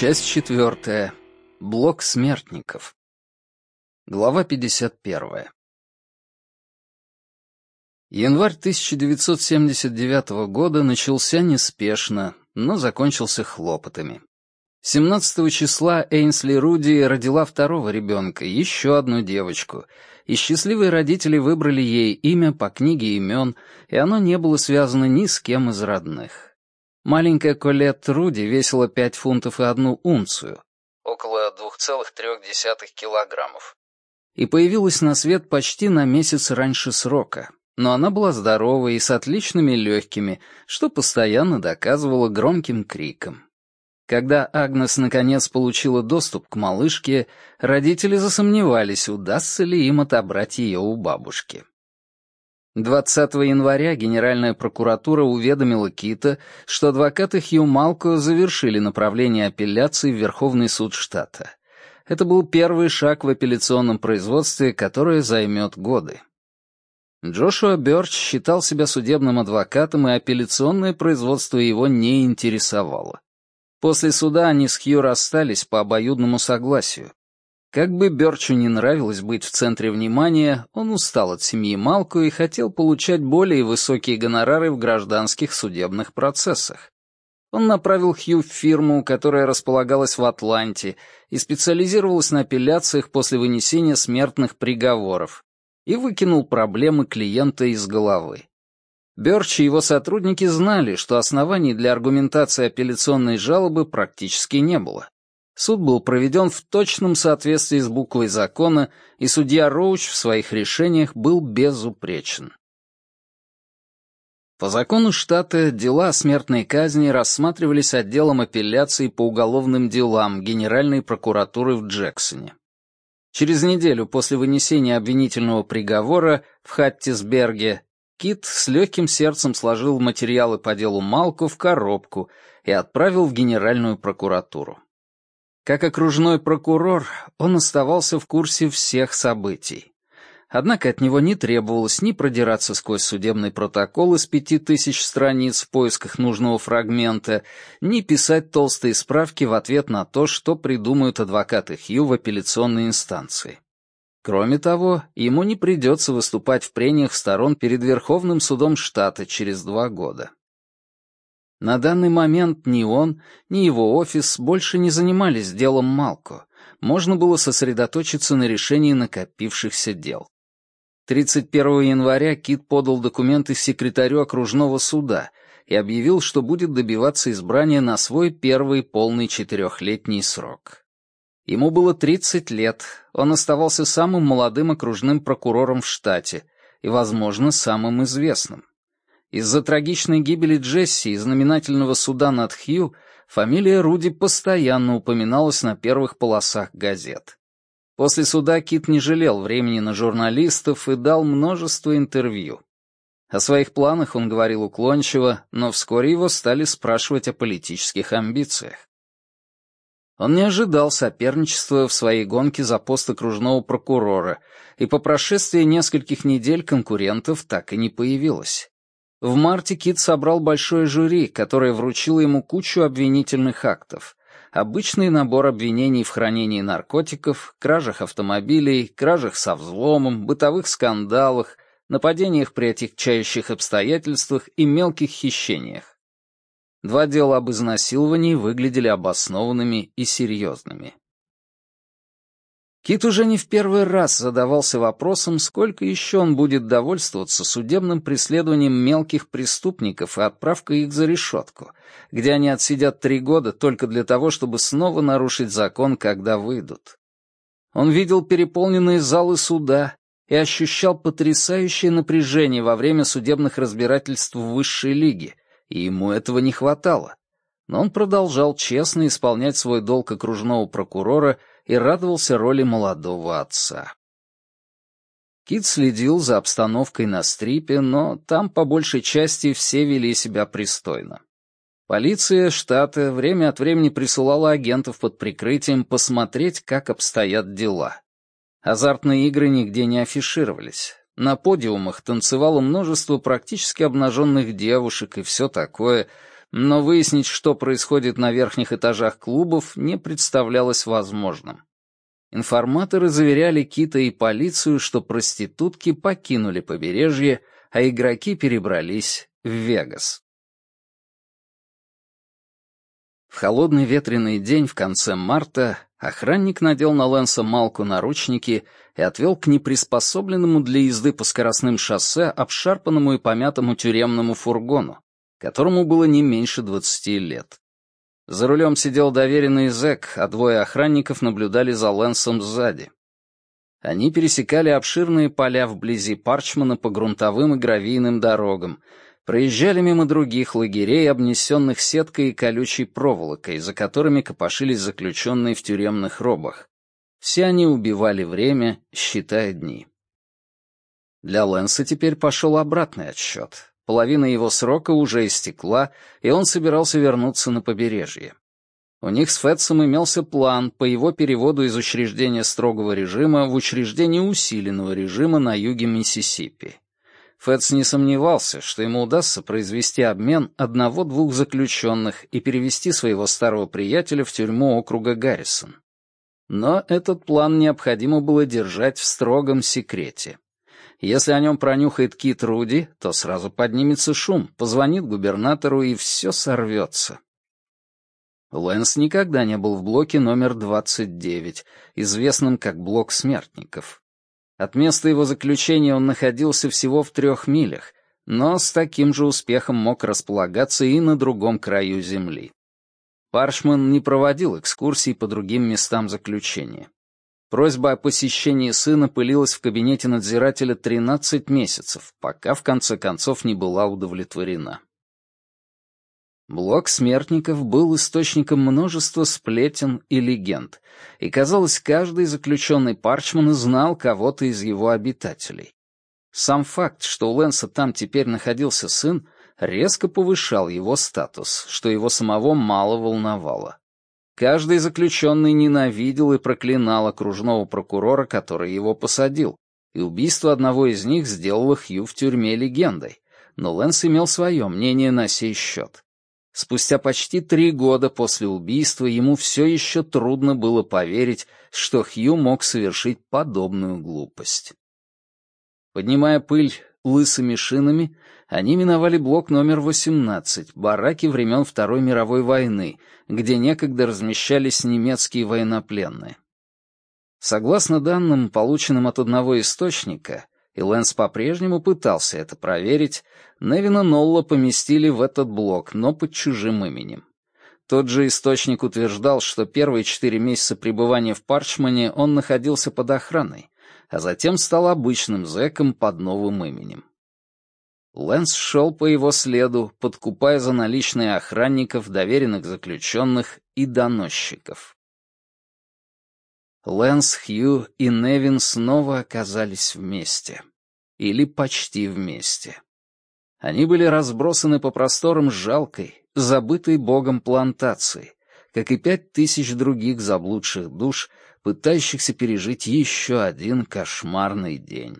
Часть четвертая. Блок смертников. Глава 51. Январь 1979 года начался неспешно, но закончился хлопотами. 17 числа Эйнсли Руди родила второго ребенка, еще одну девочку, и счастливые родители выбрали ей имя по книге имен, и оно не было связано ни с кем из родных. Маленькая Колет Руди весила 5 фунтов и одну унцию, около 2,3 килограммов, и появилась на свет почти на месяц раньше срока, но она была здоровой и с отличными легкими, что постоянно доказывало громким криком. Когда Агнес наконец получила доступ к малышке, родители засомневались, удастся ли им отобрать ее у бабушки. 20 января Генеральная прокуратура уведомила Кита, что адвокаты Хью Малко завершили направление апелляции в Верховный суд штата. Это был первый шаг в апелляционном производстве, которое займет годы. Джошуа Бёрч считал себя судебным адвокатом, и апелляционное производство его не интересовало. После суда они с Хью расстались по обоюдному согласию. Как бы Бёрчу не нравилось быть в центре внимания, он устал от семьи Малку и хотел получать более высокие гонорары в гражданских судебных процессах. Он направил Хью в фирму, которая располагалась в Атланте и специализировалась на апелляциях после вынесения смертных приговоров, и выкинул проблемы клиента из головы. Бёрч и его сотрудники знали, что оснований для аргументации апелляционной жалобы практически не было. Суд был проведен в точном соответствии с буквой закона, и судья Роуч в своих решениях был безупречен. По закону штата дела о смертной казни рассматривались отделом апелляции по уголовным делам Генеральной прокуратуры в Джексоне. Через неделю после вынесения обвинительного приговора в Хаттисберге Кит с легким сердцем сложил материалы по делу Малку в коробку и отправил в Генеральную прокуратуру. Как окружной прокурор, он оставался в курсе всех событий. Однако от него не требовалось ни продираться сквозь судебный протокол из пяти тысяч страниц в поисках нужного фрагмента, ни писать толстые справки в ответ на то, что придумают адвокаты Хью в апелляционной инстанции. Кроме того, ему не придется выступать в прениях сторон перед Верховным судом штата через два года. На данный момент ни он, ни его офис больше не занимались делом Малко. Можно было сосредоточиться на решении накопившихся дел. 31 января Кит подал документы секретарю окружного суда и объявил, что будет добиваться избрания на свой первый полный четырехлетний срок. Ему было 30 лет, он оставался самым молодым окружным прокурором в штате и, возможно, самым известным. Из-за трагичной гибели Джесси и знаменательного суда над Хью фамилия Руди постоянно упоминалась на первых полосах газет. После суда Кит не жалел времени на журналистов и дал множество интервью. О своих планах он говорил уклончиво, но вскоре его стали спрашивать о политических амбициях. Он не ожидал соперничества в своей гонке за пост окружного прокурора, и по прошествии нескольких недель конкурентов так и не появилось. В марте Кит собрал большое жюри, которое вручило ему кучу обвинительных актов. Обычный набор обвинений в хранении наркотиков, кражах автомобилей, кражах со взломом, бытовых скандалах, нападениях при отягчающих обстоятельствах и мелких хищениях. Два дела об изнасиловании выглядели обоснованными и серьезными. Кит уже не в первый раз задавался вопросом, сколько еще он будет довольствоваться судебным преследованием мелких преступников и отправкой их за решетку, где они отсидят три года только для того, чтобы снова нарушить закон, когда выйдут. Он видел переполненные залы суда и ощущал потрясающее напряжение во время судебных разбирательств в высшей лиге, и ему этого не хватало. Но он продолжал честно исполнять свой долг окружного прокурора и радовался роли молодого отца. Кит следил за обстановкой на стрипе, но там по большей части все вели себя пристойно. Полиция штата время от времени присылала агентов под прикрытием посмотреть, как обстоят дела. Азартные игры нигде не афишировались. На подиумах танцевало множество практически обнаженных девушек и все такое, но выяснить, что происходит на верхних этажах клубов, не представлялось возможным. Информаторы заверяли Кита и полицию, что проститутки покинули побережье, а игроки перебрались в Вегас. В холодный ветреный день в конце марта охранник надел на Лэнса Малку наручники и отвел к неприспособленному для езды по скоростным шоссе обшарпанному и помятому тюремному фургону, которому было не меньше двадцати лет. За рулем сидел доверенный зэк, а двое охранников наблюдали за Лэнсом сзади. Они пересекали обширные поля вблизи Парчмана по грунтовым и гравийным дорогам, проезжали мимо других лагерей, обнесенных сеткой и колючей проволокой, за которыми копошились заключенные в тюремных робах. Все они убивали время, считая дни. Для Лэнса теперь пошел обратный отсчет. Половина его срока уже истекла, и он собирался вернуться на побережье. У них с Фетсом имелся план по его переводу из учреждения строгого режима в учреждение усиленного режима на юге Миссисипи. Фетс не сомневался, что ему удастся произвести обмен одного-двух заключенных и перевести своего старого приятеля в тюрьму округа Гаррисон. Но этот план необходимо было держать в строгом секрете. Если о нем пронюхает Кит Руди, то сразу поднимется шум, позвонит губернатору, и все сорвется. Лэнс никогда не был в блоке номер 29, известном как блок смертников. От места его заключения он находился всего в трех милях, но с таким же успехом мог располагаться и на другом краю земли. Паршман не проводил экскурсий по другим местам заключения. Просьба о посещении сына пылилась в кабинете надзирателя 13 месяцев, пока в конце концов не была удовлетворена. Блок смертников был источником множества сплетен и легенд, и, казалось, каждый заключенный Парчмана знал кого-то из его обитателей. Сам факт, что у Лэнса там теперь находился сын, резко повышал его статус, что его самого мало волновало. Каждый заключенный ненавидел и проклинал окружного прокурора, который его посадил, и убийство одного из них сделало Хью в тюрьме легендой. Но Лэнс имел свое мнение на сей счет. Спустя почти три года после убийства ему все еще трудно было поверить, что Хью мог совершить подобную глупость. Поднимая пыль лысыми шинами, они миновали блок номер 18, бараки времен Второй мировой войны, где некогда размещались немецкие военнопленные. Согласно данным, полученным от одного источника, и Лэнс по-прежнему пытался это проверить, Невина Нолла поместили в этот блок, но под чужим именем. Тот же источник утверждал, что первые четыре месяца пребывания в Парчмане он находился под охраной, а затем стал обычным зэком под новым именем. Лэнс шел по его следу, подкупая за наличные охранников, доверенных заключенных и доносчиков. Лэнс, Хью и Невин снова оказались вместе. Или почти вместе. Они были разбросаны по просторам жалкой, забытой богом плантации, как и пять тысяч других заблудших душ, пытающихся пережить еще один кошмарный день.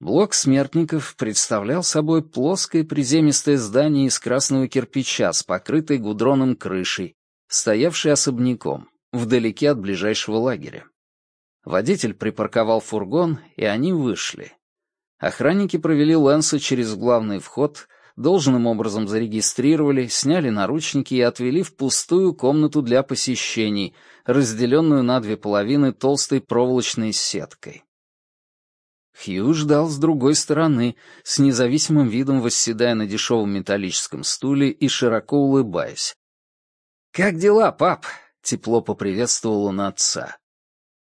Блок смертников представлял собой плоское приземистое здание из красного кирпича с покрытой гудроном крышей, стоявшее особняком, вдалеке от ближайшего лагеря. Водитель припарковал фургон, и они вышли. Охранники провели Лэнса через главный вход, должным образом зарегистрировали, сняли наручники и отвели в пустую комнату для посещений, разделенную на две половины толстой проволочной сеткой. Хью ждал с другой стороны, с независимым видом восседая на дешевом металлическом стуле и широко улыбаясь. «Как дела, пап?» — тепло поприветствовал он отца.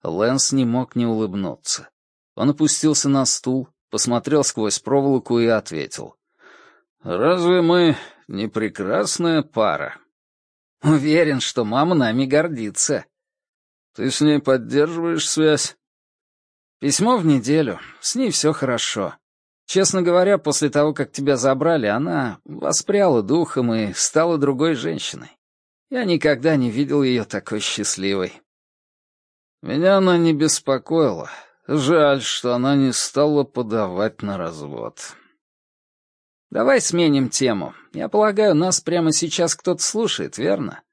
Лэнс не мог не улыбнуться. Он опустился на стул, посмотрел сквозь проволоку и ответил. «Разве мы не прекрасная пара?» «Уверен, что мама нами гордится». «Ты с ней поддерживаешь связь?» Письмо в неделю. С ней все хорошо. Честно говоря, после того, как тебя забрали, она воспряла духом и стала другой женщиной. Я никогда не видел ее такой счастливой. Меня она не беспокоила. Жаль, что она не стала подавать на развод. Давай сменим тему. Я полагаю, нас прямо сейчас кто-то слушает, верно?»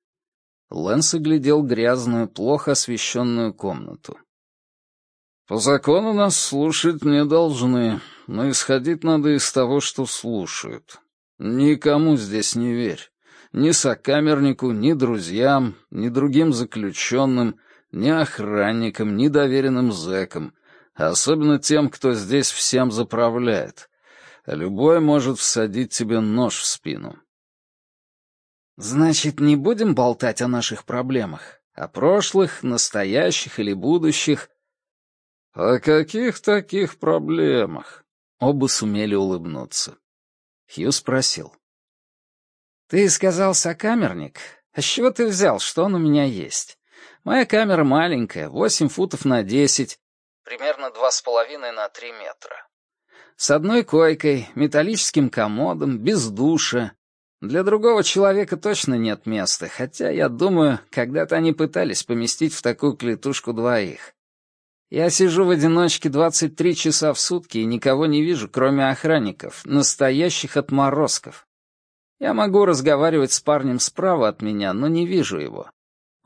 Лэнс оглядел грязную, плохо освещенную комнату. «По закону нас слушать не должны, но исходить надо из того, что слушают. Никому здесь не верь. Ни сокамернику, ни друзьям, ни другим заключенным, ни охранникам, ни доверенным зэкам, особенно тем, кто здесь всем заправляет. Любой может всадить тебе нож в спину. Значит, не будем болтать о наших проблемах, о прошлых, настоящих или будущих. О каких таких проблемах? Оба сумели улыбнуться. Хью спросил. «Ты сказал сокамерник? А с чего ты взял, что он у меня есть? Моя камера маленькая, восемь футов на десять, примерно два с половиной на три метра. С одной койкой, металлическим комодом, без душа. Для другого человека точно нет места, хотя, я думаю, когда-то они пытались поместить в такую клетушку двоих. Я сижу в одиночке 23 часа в сутки и никого не вижу, кроме охранников, настоящих отморозков. Я могу разговаривать с парнем справа от меня, но не вижу его.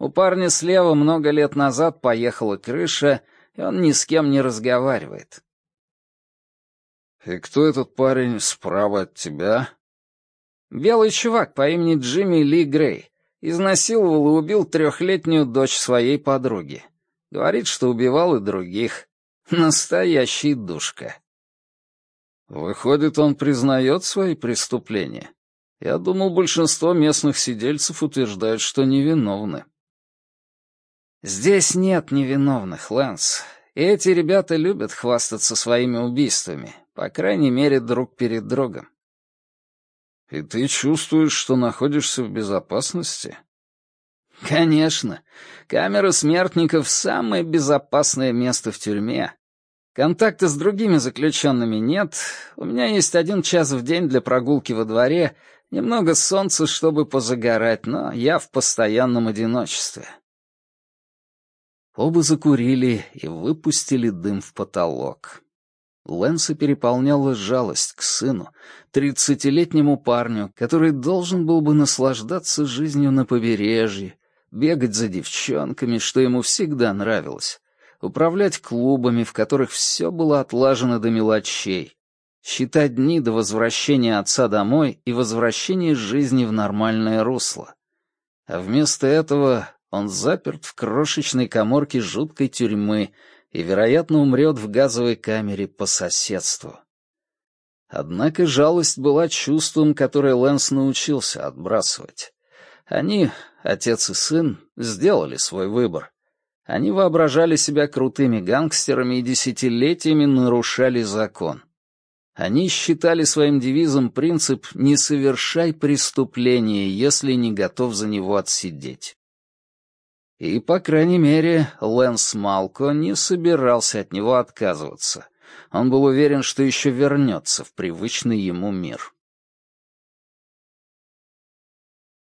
У парня слева много лет назад поехала крыша, и он ни с кем не разговаривает. «И кто этот парень справа от тебя?» «Белый чувак по имени Джимми Ли Грей. Изнасиловал и убил трехлетнюю дочь своей подруги. Говорит, что убивал и других. Настоящий душка». «Выходит, он признает свои преступления?» Я думал, большинство местных сидельцев утверждают, что невиновны. Здесь нет невиновных, Лэнс. эти ребята любят хвастаться своими убийствами, по крайней мере, друг перед другом. И ты чувствуешь, что находишься в безопасности? Конечно. Камера смертников — самое безопасное место в тюрьме. Контакта с другими заключенными нет. У меня есть один час в день для прогулки во дворе, немного солнца, чтобы позагорать, но я в постоянном одиночестве. Оба закурили и выпустили дым в потолок. Лэнса переполняла жалость к сыну, тридцатилетнему парню, который должен был бы наслаждаться жизнью на побережье, бегать за девчонками, что ему всегда нравилось, управлять клубами, в которых все было отлажено до мелочей, считать дни до возвращения отца домой и возвращения жизни в нормальное русло. А вместо этого он заперт в крошечной коморке жуткой тюрьмы и, вероятно, умрет в газовой камере по соседству. Однако жалость была чувством, которое Лэнс научился отбрасывать. Они, отец и сын, сделали свой выбор. Они воображали себя крутыми гангстерами и десятилетиями нарушали закон. Они считали своим девизом принцип «не совершай преступление, если не готов за него отсидеть». И, по крайней мере, Лэнс Малко не собирался от него отказываться. Он был уверен, что еще вернется в привычный ему мир.